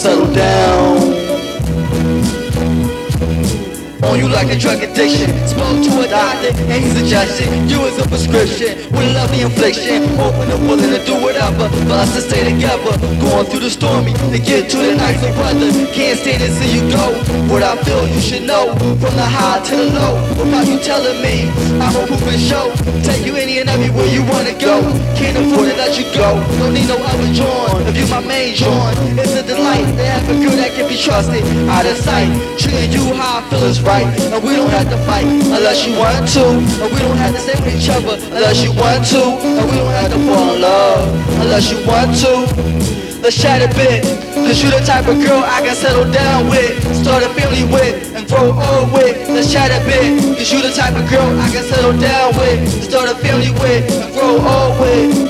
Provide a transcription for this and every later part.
settle down on you like a drug addiction. Spoke to a doctor and he suggested you as a prescription with a lovely infliction. Open and willing to do whatever for us to stay together. Going through the stormy to get to the nice weather. Can't stand to see you go. What I feel you should know from the high to the low. Without you telling me, I'm a moving show. Take you any and everywhere you wanna go. Can't afford to let you go. Don't need no other joint. If you my main joint, it's a delight a girl that can be trusted. Out of sight, treating you how I feel is right. And we don't have to fight unless you want to. And we don't have to stay with each other unless you want to. And we don't have to fall in love unless you want to. Let's chat a bit. Cause you the type of girl I can settle down with, start a family with, and grow old with. Let's chat a bit. Cause you the type of girl I can settle down with, start a family with, and grow old with.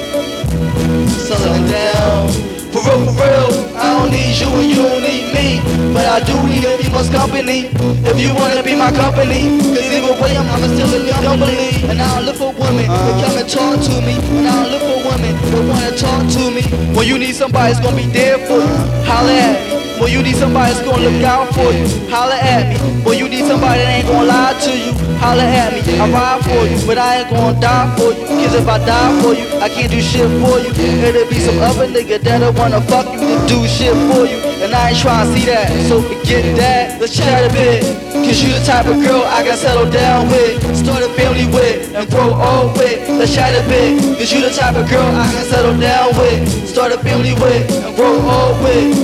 Need you and you don't need me. But I do need people's company. If you wanna be my company, cause either way I'm, I'm still in your company. And I look for women to come and talk to me. And I look for women that wanna talk to me. When you need somebody that's gonna be there for you, holla at me. When you need somebody that's gonna look out for you, holla at me. When somebody ain't gonna lie to you, holla at me. I ride for you, but I ain't gonna die for you. Cause if I die for you, I can't do shit for you. It'll be some other nigga that'll wanna fuck you to do shit for you. And I ain't tryna see that, so forget that. Let's chat a bit. Cause you the type of girl I can settle down with, start a family with, and grow old with. Let's chat a bit. Cause you the type of girl I can settle down with, start a family with, and grow old with.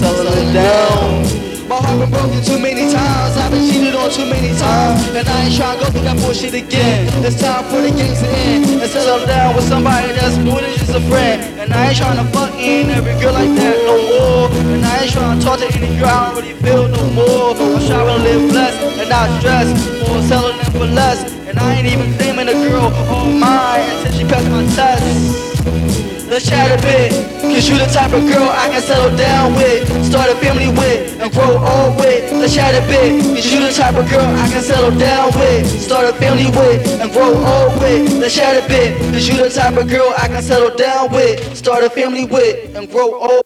Settling down. My heart been broken too too many times. And I ain't tryna go through that bullshit again. It's time for the games to end. And settle down with somebody that's more than just a friend. And I ain't tryna fuck in every girl like that no more. And I ain't tryna talk to any girl I don't really feel no more. I'm trying to live blessed and not stressed. More selling settling for less. And I ain't even claiming a girl on mine until she passed my test. Let's chat a bit, cause you the type of girl I can settle down with, a family with, and grow old with. Let's chat a bit, cause you the type of girl I can settle down with, start a family with, and grow old with. Let's chat a bit, cause you the type of girl I can settle down with, start a family with, and grow old